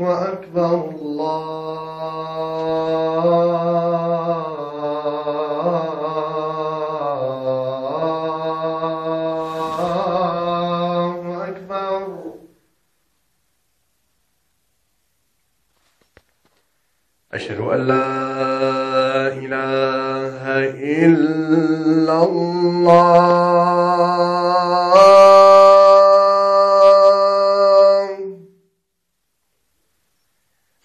وأكبر الله أكبر. أشهد أن لا إله إلا الله.